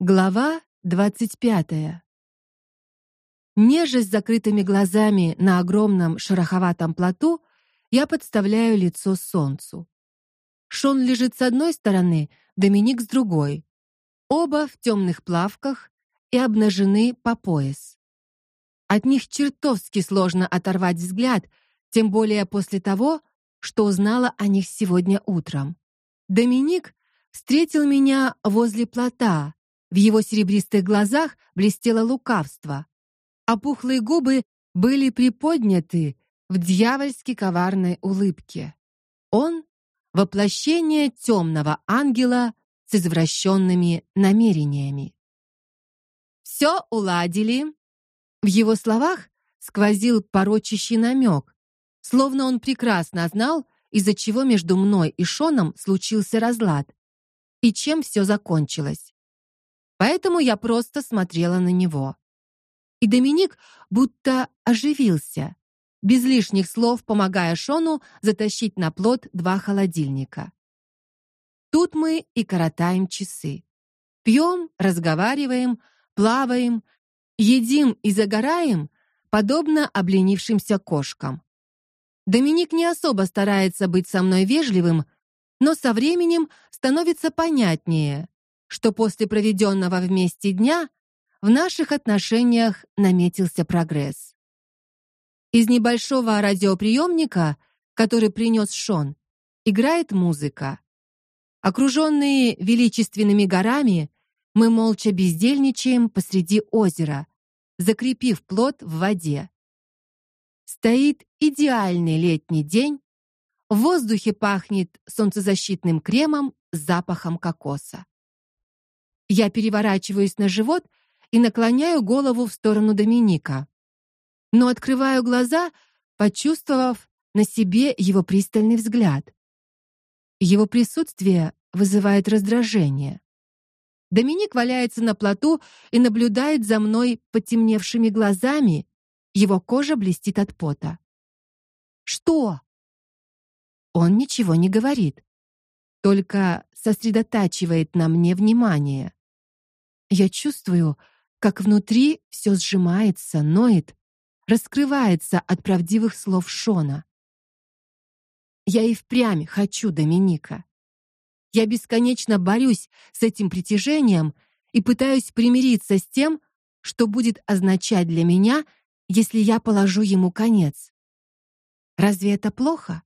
Глава двадцать пятая. Нежесть с закрытыми глазами на огромном шероховатом плоту, я подставляю лицо солнцу. Шон лежит с одной стороны, Доминик с другой. Оба в темных плавках и обнажены по пояс. От них чертовски сложно оторвать взгляд, тем более после того, что узнала о них сегодня утром. Доминик встретил меня возле плота в его серебристых глазах блестело лукавство, а пухлые губы были приподняты в дьявольски коварной улыбке. Он воплощение темного ангела с извращенными намерениями. Все уладили. В его словах сквозил порочащий намек, словно он прекрасно знал, из-за чего между мной и Шоном случился разлад и чем все закончилось. Поэтому я просто смотрела на него. И Доминик будто оживился, без лишних слов помогая Шону затащить на плот два холодильника. Тут мы и коротаем часы. Пьем, разговариваем, плаваем, едим и загораем, подобно обленившимся кошкам. Доминик не особо старается быть со мной вежливым, но со временем становится понятнее, что после проведенного вместе дня в наших отношениях наметился прогресс. Из небольшого радиоприемника, который принес Шон, играет музыка. Окруженные величественными горами, мы молча бездельничаем посреди озера, закрепив плот в воде. Стоит идеальный летний день, в воздухе пахнет солнцезащитным кремом с запахом кокоса. Я переворачиваюсь на живот и наклоняю голову в сторону Доминика. Но открываю глаза, почувствовав на себе его пристальный взгляд. Его присутствие вызывает раздражение. Доминик валяется на плоту и наблюдает за мной потемневшими глазами. Его кожа блестит от пота. Что? Он ничего не говорит, только сосредотачивает на мне внимание. Я чувствую, как внутри все сжимается, ноет, раскрывается от правдивых слов Шона. Я и впрямь хочу Доминика. Я бесконечно борюсь с этим притяжением и пытаюсь примириться с тем, что будет означать для меня, если я положу ему конец. Разве это плохо?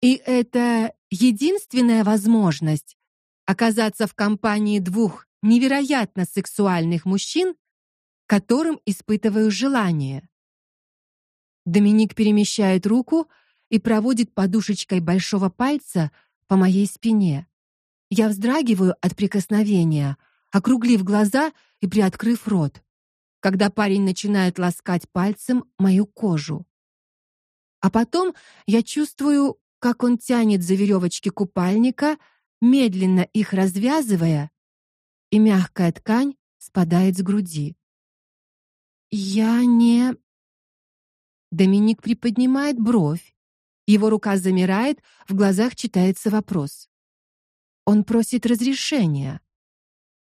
И это единственная возможность оказаться в компании двух невероятно сексуальных мужчин, которым испытываю желание. Доминик перемещает руку и проводит подушечкой большого пальца по моей спине. Я вздрагиваю от прикосновения, округлив глаза и приоткрыв рот, когда парень начинает ласкать пальцем мою кожу. А потом я чувствую, как он тянет за веревочки купальника, медленно их развязывая и мягкая ткань спадает с груди. Я не Доминик приподнимает бровь. Его рука замирает, в глазах читается вопрос. Он просит разрешения.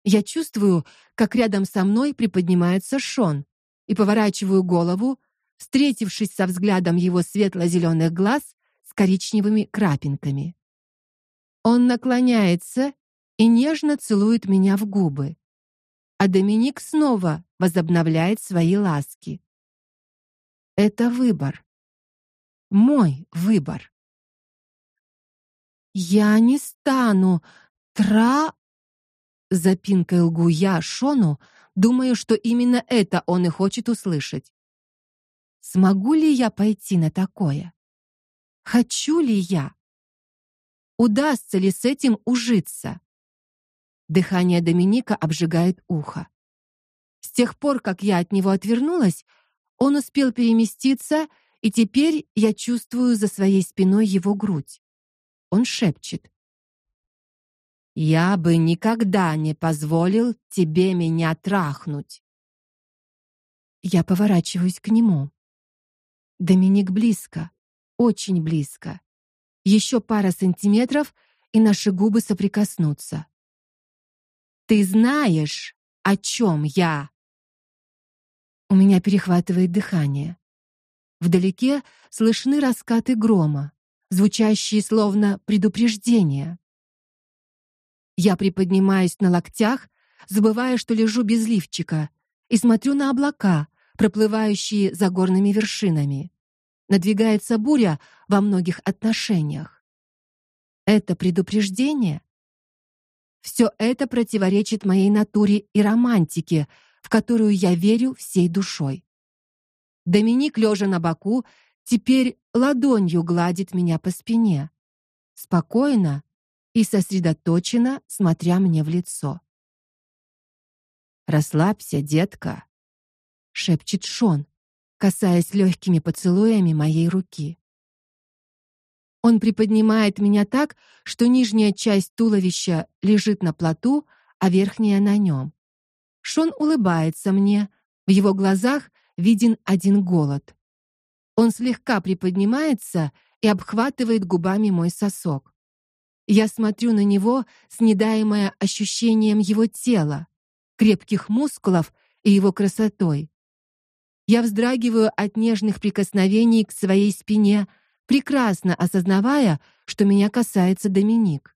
Я чувствую, как рядом со мной приподнимается Шон, и поворачиваю голову, встретившись со взглядом его светло зеленых глаз с коричневыми крапинками. Он наклоняется и нежно целует меня в губы. А Доминик снова возобновляет свои ласки. Это выбор. Мой выбор. Я не стану тра запинкой лгу я Шону, думаю, что именно это он и хочет услышать. Смогу ли я пойти на такое? Хочу ли я? Удастся ли с этим ужиться? Дыхание Доминика обжигает ухо. С тех пор, как я от него отвернулась, он успел переместиться, и теперь я чувствую за своей спиной его грудь. Он шепчет: "Я бы никогда не позволил тебе меня трахнуть". Я поворачиваюсь к нему. Доминик близко, очень близко. Еще пара сантиметров, и наши губы соприкоснутся. Ты знаешь, о чем я? У меня перехватывает дыхание. Вдалеке слышны раскаты грома, звучащие словно предупреждение. Я приподнимаюсь на локтях, забывая, что лежу без лифчика, и смотрю на облака, проплывающие за горными вершинами. Надвигается буря во многих отношениях. Это предупреждение? Все это противоречит моей натуре и романтике, в которую я верю всей душой. Доминик, лежа на боку, теперь ладонью гладит меня по спине, спокойно и сосредоточенно смотря мне в лицо. Расслабься, детка, шепчет Шон, касаясь легкими поцелуями моей руки. Он приподнимает меня так, что нижняя часть туловища лежит на плоту, а верхняя на нем. Шон улыбается мне, в его глазах виден один голод. Он слегка приподнимается и обхватывает губами мой сосок. Я смотрю на него, снедаемая ощущением его тела, крепких мускулов и его красотой. Я вздрагиваю от нежных прикосновений к своей спине, прекрасно осознавая, что меня касается Доминик.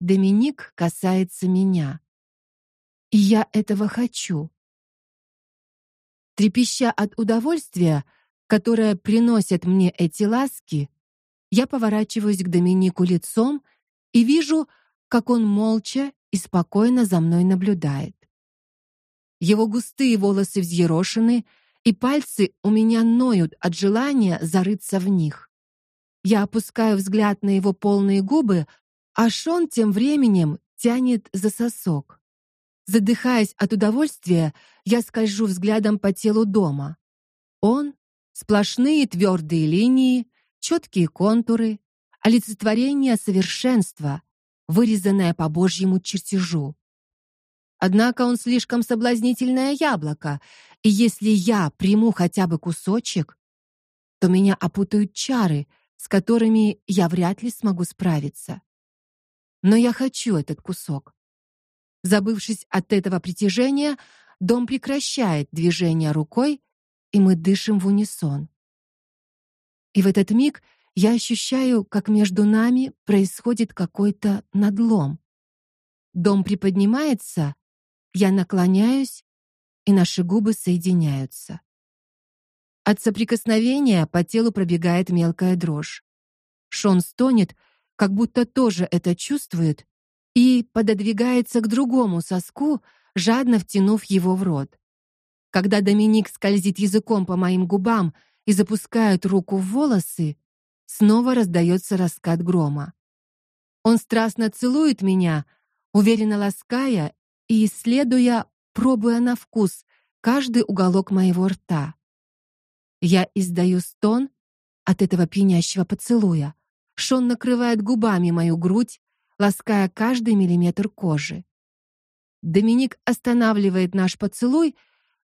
Доминик касается меня. И я этого хочу. Трепеща от удовольствия, которое приносят мне эти ласки, я поворачиваюсь к Доминику лицом и вижу, как он молча и спокойно за мной наблюдает. Его густые волосы взъерошены, и пальцы у меня ноют от желания зарыться в них. Я опускаю взгляд на его полные губы, а Шон тем временем тянет за сосок. Задыхаясь от удовольствия, я скольжу взглядом по телу дома. Он сплошные твердые линии, четкие контуры, олицетворение совершенства, вырезанное по Божьему чертежу. Однако он слишком соблазнительное яблоко, и если я приму хотя бы кусочек, то меня опутают чары, с которыми я вряд ли смогу справиться. Но я хочу этот кусок. Забывшись от этого притяжения, дом прекращает движение рукой, и мы дышим в унисон. И в этот миг я ощущаю, как между нами происходит какой-то надлом. Дом приподнимается, я наклоняюсь, и наши губы соединяются. От соприкосновения по телу пробегает мелкая дрожь. Шон стонет, как будто тоже это чувствует, и пододвигается к другому соску, жадно втянув его в рот. Когда Доминик скользит языком по моим губам и запускает руку в волосы, снова раздается раскат грома. Он страстно целует меня, уверенно лаская и исследуя, пробуя на вкус каждый уголок моего рта. Я издаю стон от этого пьянящего поцелуя. Шон накрывает губами мою грудь, лаская каждый миллиметр кожи. Доминик останавливает наш поцелуй,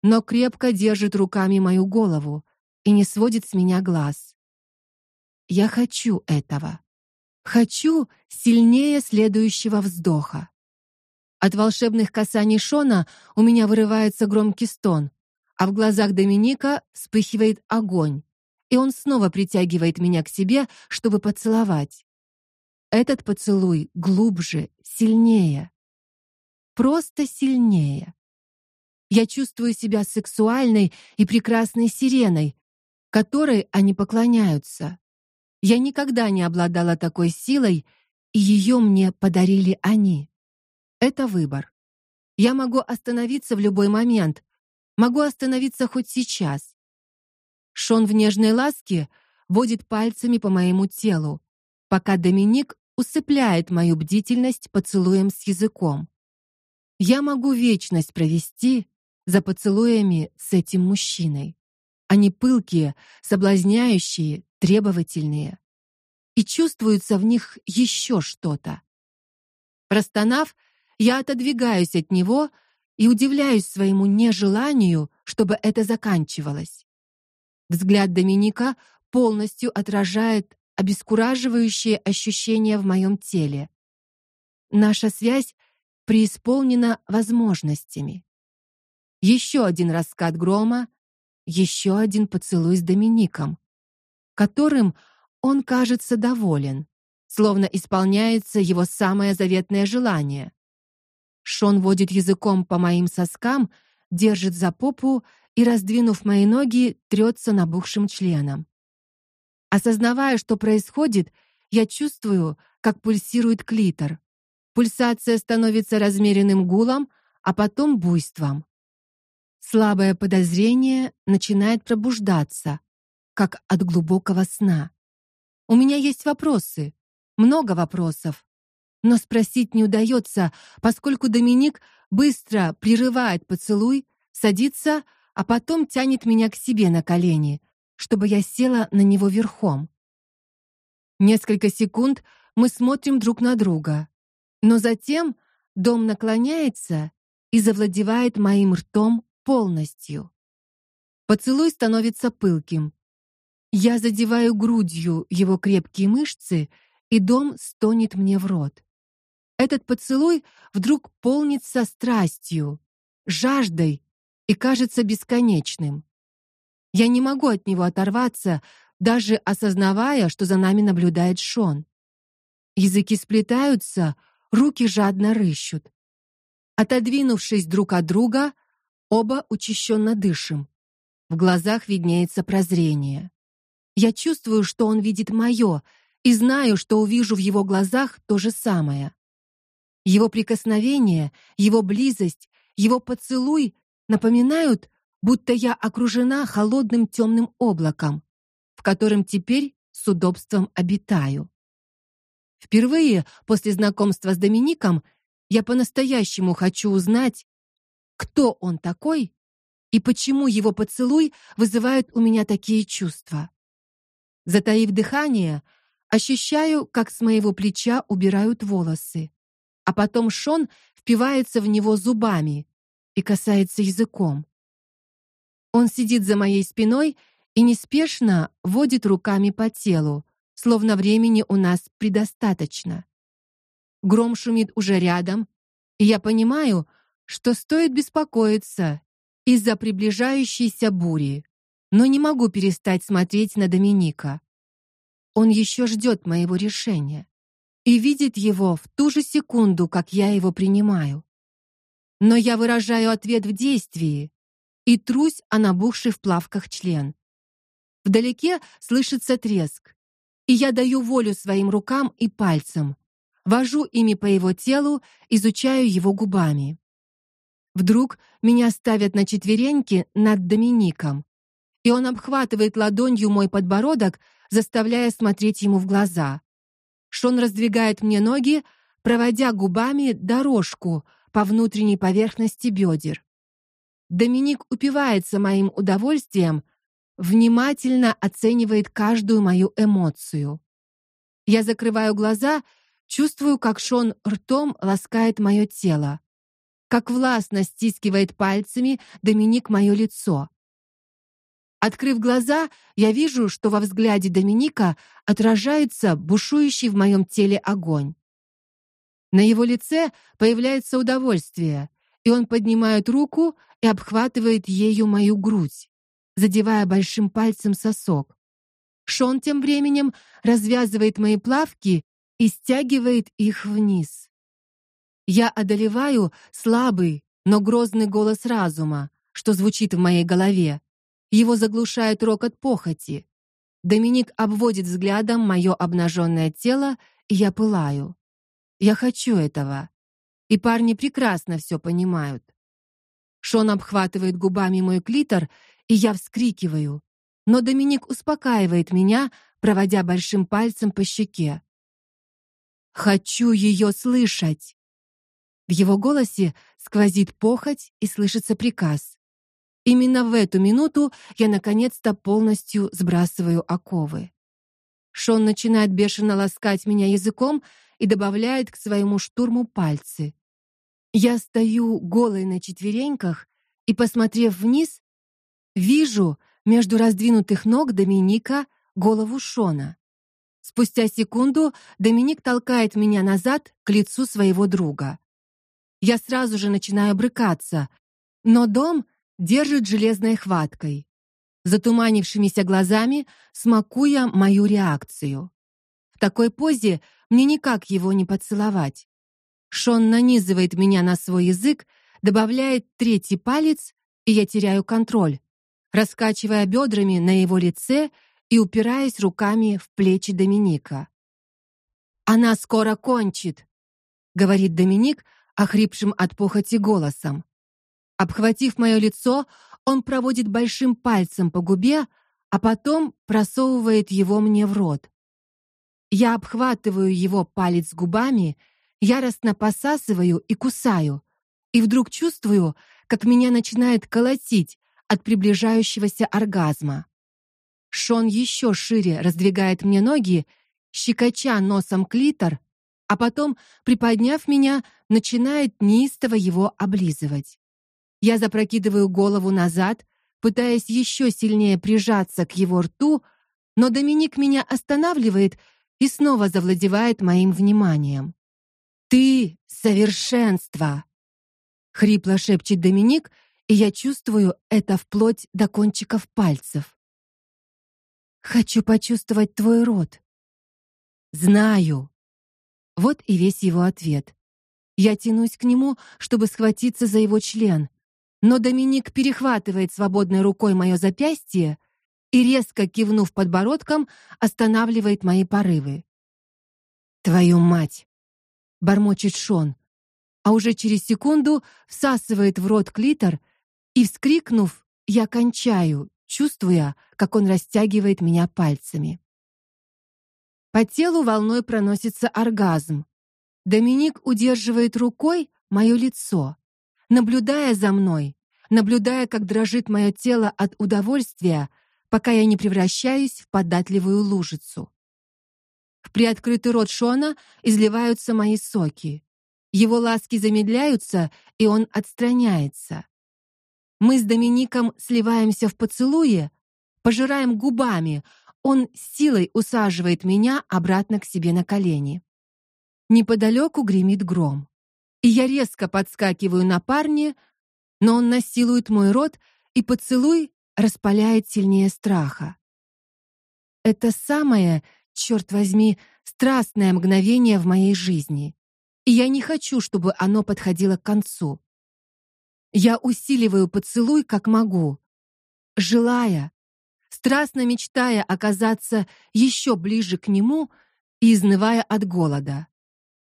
но крепко держит руками мою голову и не сводит с меня глаз. Я хочу этого. Хочу сильнее следующего вздоха. От волшебных касаний Шона у меня вырывается громкий стон, а в глазах Доминика вспыхивает огонь, и он снова притягивает меня к себе, чтобы поцеловать. Этот поцелуй глубже, сильнее. Просто сильнее. Я чувствую себя сексуальной и прекрасной сиреной, которой они поклоняются. Я никогда не обладала такой силой, и ее мне подарили они. Это выбор. Я могу остановиться в любой момент. Могу остановиться хоть сейчас. Шон в нежной ласке водит пальцами по моему телу, пока Доминик усыпляет мою бдительность поцелуем с языком. Я могу вечность провести за поцелуями с этим мужчиной. Они пылкие, соблазняющие, требовательные. И чувствуется в них еще что-то. Простонав, я отодвигаюсь от него и удивляюсь своему нежеланию, чтобы это заканчивалось. Взгляд Доминика полностью отражает обескураживающее ощущение в моем теле. Наша связь преисполнена возможностями. Еще один раскат грома, еще один поцелуй с Домиником, которым он кажется доволен, словно исполняется его самое заветное желание. Шон водит языком по моим соскам, держит за попу и, раздвинув мои ноги, трется набухшим членом. Осознавая, что происходит, я чувствую, как пульсирует клитор. Пульсация становится размеренным гулом, а потом буйством. Слабое подозрение начинает пробуждаться, как от глубокого сна. У меня есть вопросы, много вопросов, но спросить не удается, поскольку Доминик быстро прерывает поцелуй, садится, а потом тянет меня к себе на колени, чтобы я села на него верхом. Несколько секунд мы смотрим друг на друга, но затем дом наклоняется и завладевает моим ртом полностью. Поцелуй становится пылким. Я задеваю грудью его крепкие мышцы, и дом стонет мне в рот. Этот поцелуй вдруг полнится страстью, жаждой и кажется бесконечным. Я не могу от него оторваться, даже осознавая, что за нами наблюдает Шон. Языки сплетаются, руки жадно рыщут. Отодвинувшись друг от друга, оба учащенно дышим. В глазах виднеется прозрение. Я чувствую, что он видит мое, и знаю, что увижу в его глазах то же самое. Его прикосновение, его близость, его поцелуй напоминают, будто я окружена холодным темным облаком, в котором теперь с удобством обитаю. Впервые после знакомства с Домиником я по-настоящему хочу узнать, кто он такой и почему его поцелуй вызывает у меня такие чувства. Затаив дыхание, ощущаю, как с моего плеча убирают волосы, а потом Шон впивается в него зубами и касается языком. Он сидит за моей спиной и неспешно водит руками по телу, словно времени у нас предостаточно. Гром шумит уже рядом, и я понимаю, что стоит беспокоиться из-за приближающейся бури, но не могу перестать смотреть на Доминика. Он еще ждет моего решения и видит его в ту же секунду, как я его принимаю. Но я выражаю ответ в действии и трусь о набухший в плавках член. Вдалеке слышится треск, и я даю волю своим рукам и пальцам, вожу ими по его телу, изучаю его губами. Вдруг меня ставят на четвереньки над Домиником, и он обхватывает ладонью мой подбородок, заставляя смотреть ему в глаза. Шон раздвигает мне ноги, проводя губами дорожку по внутренней поверхности бедер. Доминик упивается моим удовольствием, внимательно оценивает каждую мою эмоцию. Я закрываю глаза, чувствую, как Шон ртом ласкает мое тело, как властно стискивает пальцами Доминик мое лицо. Открыв глаза, я вижу, что во взгляде Доминика отражается бушующий в моем теле огонь. На его лице появляется удовольствие, и он поднимает руку и обхватывает ею мою грудь, задевая большим пальцем сосок. Шон тем временем развязывает мои плавки и стягивает их вниз. Я одолеваю слабый, но грозный голос разума, что звучит в моей голове. Его заглушает рокот похоти. Доминик обводит взглядом мое обнаженное тело, и я пылаю. Я хочу этого. И парни прекрасно все понимают. Шон обхватывает губами мой клитор, и я вскрикиваю. Но Доминик успокаивает меня, проводя большим пальцем по щеке. Хочу ее слышать. В его голосе сквозит похоть и слышится приказ. Именно в эту минуту я наконец-то полностью сбрасываю оковы. Шон начинает бешено ласкать меня языком и добавляет к своему штурму пальцы. Я стою голой на четвереньках и, посмотрев вниз, вижу между раздвинутых ног Доминика голову Шона. Спустя секунду Доминик толкает меня назад к лицу своего друга. Я сразу же начинаю брыкаться, но дом держит железной хваткой, затуманившимися глазами смакуя мою реакцию. В такой позе мне никак его не поцеловать. Шон нанизывает меня на свой язык, добавляет третий палец, и я теряю контроль, раскачивая бедрами на его лице и упираясь руками в плечи Доминика. Она скоро кончит, говорит Доминик охрипшим от похоти голосом. Обхватив мое лицо, он проводит большим пальцем по губе, а потом просовывает его мне в рот. Я обхватываю его палец губами, яростно посасываю и кусаю, и вдруг чувствую, как меня начинает колотить от приближающегося оргазма. Шон еще шире раздвигает мне ноги, щекоча носом клитор, а потом, приподняв меня, начинает неистово его облизывать. Я запрокидываю голову назад, пытаясь еще сильнее прижаться к его рту, но Доминик меня останавливает и снова завладевает моим вниманием. Ты совершенство, хрипло шепчет Доминик, и я чувствую это вплоть до кончиков пальцев. Хочу почувствовать твой рот. Знаю. Вот и весь его ответ. Я тянусь к нему, чтобы схватиться за его член, но Доминик перехватывает свободной рукой мое запястье и резко кивнув подбородком, останавливает мои порывы. Твою мать, бормочет Шон, а уже через секунду всасывает в рот клитор и вскрикнув, я кончаю, чувствуя, как он растягивает меня пальцами. По телу волной проносится оргазм. Доминик удерживает рукой мое лицо, наблюдая за мной, наблюдая, как дрожит мое тело от удовольствия, пока я не превращаюсь в податливую лужицу. В приоткрытый рот Шона изливаются мои соки. Его ласки замедляются, и он отстраняется. Мы с Домиником сливаемся в поцелуе, пожираем губами. Он силой усаживает меня обратно к себе на колени. Неподалеку гремит гром. И я резко подскакиваю на парня, но он насилует мой рот, и поцелуй распаляет сильнее страха. Это самое, черт возьми, страстное мгновение в моей жизни. И я не хочу, чтобы оно подходило к концу. Я усиливаю поцелуй как могу, желая, страстно мечтая оказаться еще ближе к нему и изнывая от голода.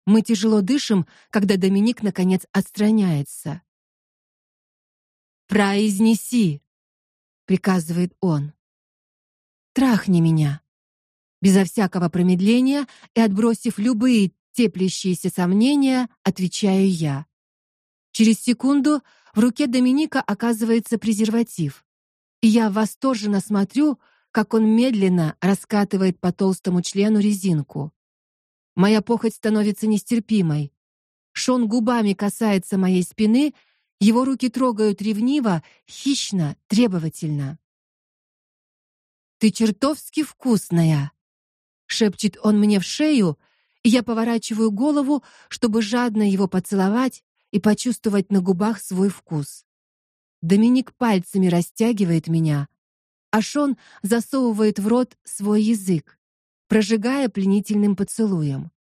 Мы тяжело дышим, когда Доминик наконец отстраняется. Произнеси, приказывает он. Трахни меня. Безо всякого промедления и отбросив любые теплящиеся сомнения, отвечаю я. Через секунду в руке Доминика оказывается презерватив. И я восторженно смотрю, как он медленно раскатывает по толстому члену резинку. Моя похоть становится нестерпимой. Шон губами касается моей спины, его руки трогают ревниво, хищно, требовательно. Ты чертовски вкусная, шепчет он мне в шею, и я поворачиваю голову, чтобы жадно его поцеловать, и почувствовать на губах свой вкус. Доминик пальцами растягивает меня, а Шон засовывает в рот свой язык, прожигая пленительным поцелуем.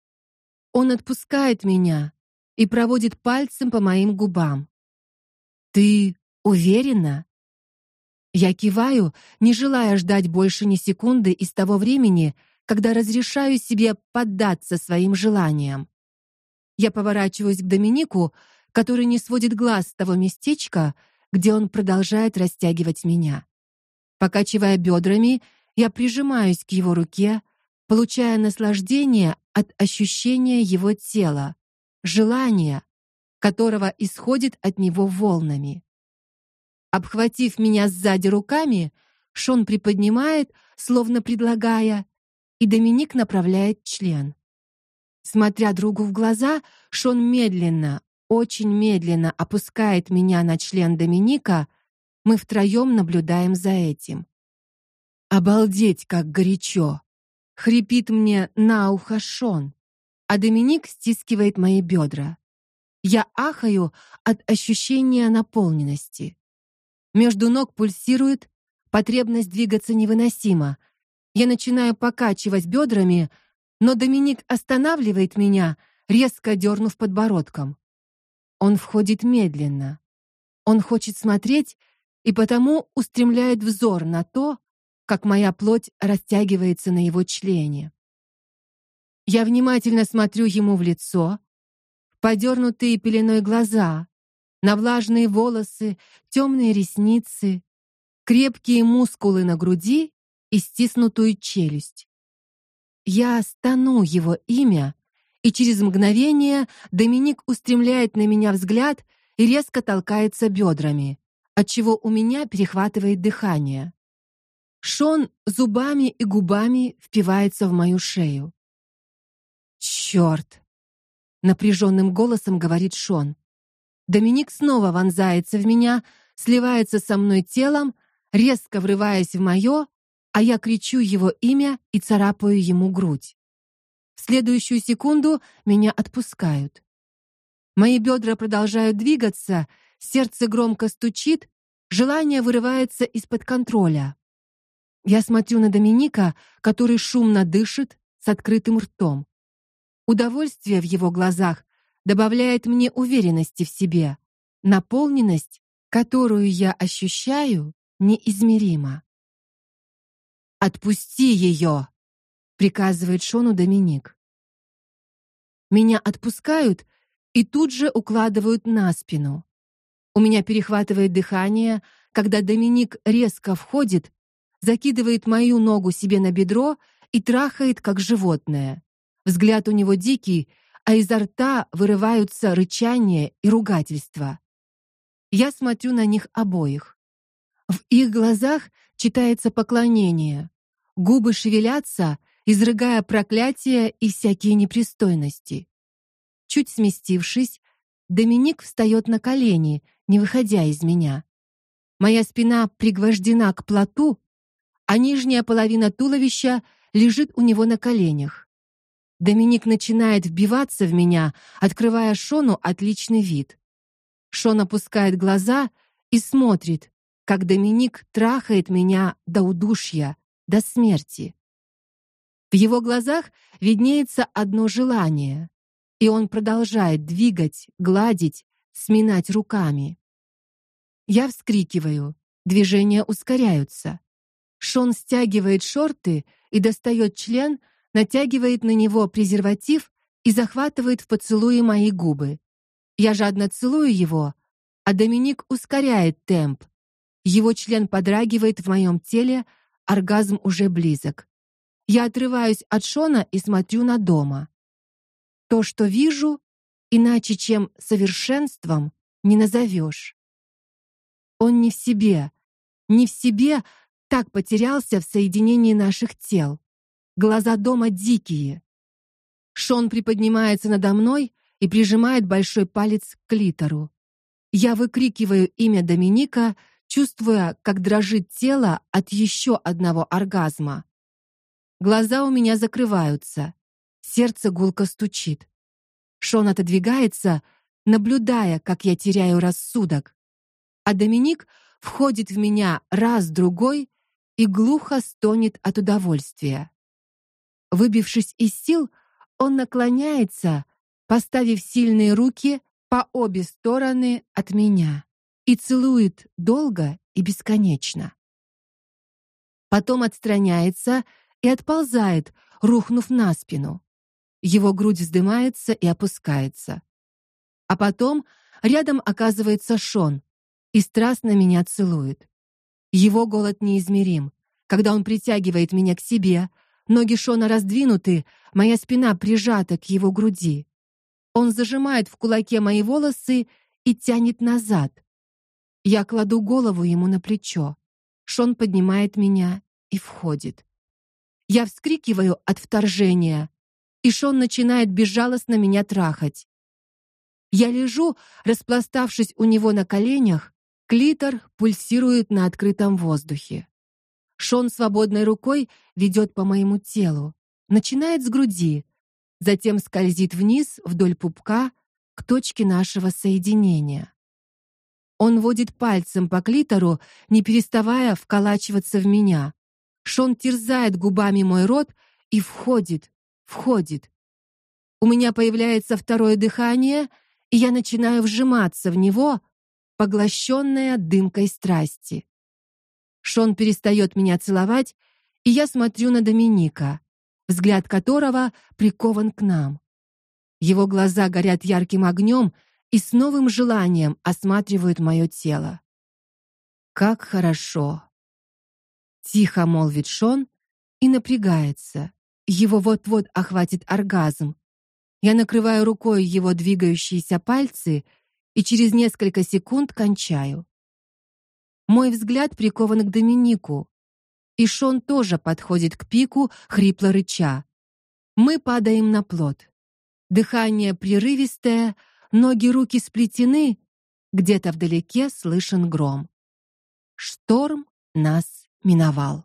Он отпускает меня и проводит пальцем по моим губам. Ты уверена? Я киваю, не желая ждать больше ни секунды из того времени, когда разрешаю себе поддаться своим желаниям. Я поворачиваюсь к Доминику, который не сводит глаз с того местечка, где он продолжает растягивать меня. Покачивая бедрами, я прижимаюсь к его руке, получая наслаждение от ощущения его тела, желания, которого исходит от него волнами. Обхватив меня сзади руками, Шон приподнимает, словно предлагая, и Доминик направляет член. Смотря другу в глаза, Шон медленно, очень медленно опускает меня на член Доминика, мы втроем наблюдаем за этим. Обалдеть, как горячо, хрипит мне на ухо Шон, а Доминик стискивает мои бедра. Я ахаю от ощущения наполненности. Между ног пульсирует, потребность двигаться невыносима. Я начинаю покачивать бедрами, но Доминик останавливает меня, резко дернув подбородком. Он входит медленно. Он хочет смотреть и потому устремляет взор на то, как моя плоть растягивается на его члене. Я внимательно смотрю ему в лицо, подернутые пеленой глаза, на влажные волосы, темные ресницы, крепкие мускулы на груди и стиснутую челюсть. Я стану его имя, и через мгновение Доминик устремляет на меня взгляд и резко толкается бедрами, отчего у меня перехватывает дыхание. Шон зубами и губами впивается в мою шею. Черт! напряженным голосом говорит Шон. Доминик снова вонзается в меня, сливается со мной телом, резко врываясь в мое, а я кричу его имя и царапаю ему грудь. В следующую секунду меня отпускают. Мои бедра продолжают двигаться, сердце громко стучит, желание вырывается из-под контроля. Я смотрю на Доминика, который шумно дышит с открытым ртом. Удовольствие в его глазах добавляет мне уверенности в себе. Наполненность, которую я ощущаю, неизмерима. Отпусти ее!» — приказывает Шону Доминик. Меня отпускают и тут же укладывают на спину. У меня перехватывает дыхание, когда Доминик резко входит, закидывает мою ногу себе на бедро и трахает как животное. Взгляд у него дикий, а изо рта вырываются рычание и ругательства. Я смотрю на них обоих. В их глазах читается поклонение. Губы шевелятся, изрыгая проклятия и всякие непристойности. Чуть сместившись, Доминик встает на колени, не выходя из меня. Моя спина пригвождена к плоту, а нижняя половина туловища лежит у него на коленях. Доминик начинает вбиваться в меня, открывая Шону отличный вид. Шон опускает глаза и смотрит, как Доминик трахает меня до удушья, до смерти. В его глазах виднеется одно желание, и он продолжает двигать, гладить, сминать руками. Я вскрикиваю, движения ускоряются. Шон стягивает шорты и достает член, натягивает на него презерватив и захватывает в поцелуе мои губы. Я жадно целую его, а Доминик ускоряет темп. Его член подрагивает в моем теле, оргазм уже близок. Я отрываюсь от Шона и смотрю на дома. То, что вижу, иначе чем совершенством не назовешь. Он не в себе, не в себе так потерялся в соединении наших тел. Глаза дома дикие. Шон приподнимается надо мной и прижимает большой палец к клитору. Я выкрикиваю имя Доминика, чувствуя, как дрожит тело от еще одного оргазма. Глаза у меня закрываются. Сердце гулко стучит. Шон отодвигается, наблюдая, как я теряю рассудок. А Доминик входит в меня раз другой и глухо стонет от удовольствия. Выбившись из сил, он наклоняется, поставив сильные руки по обе стороны от меня и целует долго и бесконечно. Потом отстраняется и отползает, рухнув на спину. Его грудь вздымается и опускается. А потом рядом оказывается Шон и страстно меня целует. Его голод неизмерим. Когда он притягивает меня к себе, Ноги Шона раздвинуты, моя спина прижата к его груди. Он зажимает в кулаке мои волосы и тянет назад. Я кладу голову ему на плечо. Шон поднимает меня и входит. Я вскрикиваю от вторжения, и Шон начинает безжалостно меня трахать. Я лежу, распластавшись у него на коленях, клитор пульсирует на открытом воздухе. Шон свободной рукой ведет по моему телу, начинает с груди, затем скользит вниз вдоль пупка, к точке нашего соединения. Он водит пальцем по клитору, не переставая вколачиваться в меня. Шон терзает губами мой рот и входит, входит. У меня появляется второе дыхание, и я начинаю вжиматься в него, поглощенная дымкой страсти. Шон перестает меня целовать, и я смотрю на Доминика, взгляд которого прикован к нам. Его глаза горят ярким огнем и с новым желанием осматривают мое тело. Как хорошо. Тихо молвит Шон и напрягается. Его вот-вот охватит оргазм. Я накрываю рукой его двигающиеся пальцы и через несколько секунд кончаю. Мой взгляд прикован к Доминику, и Шон тоже подходит к пику, хрипло рыча. Мы падаем на плот. Дыхание прерывистое, ноги руки сплетены, где-то вдалеке слышен гром. Шторм нас миновал.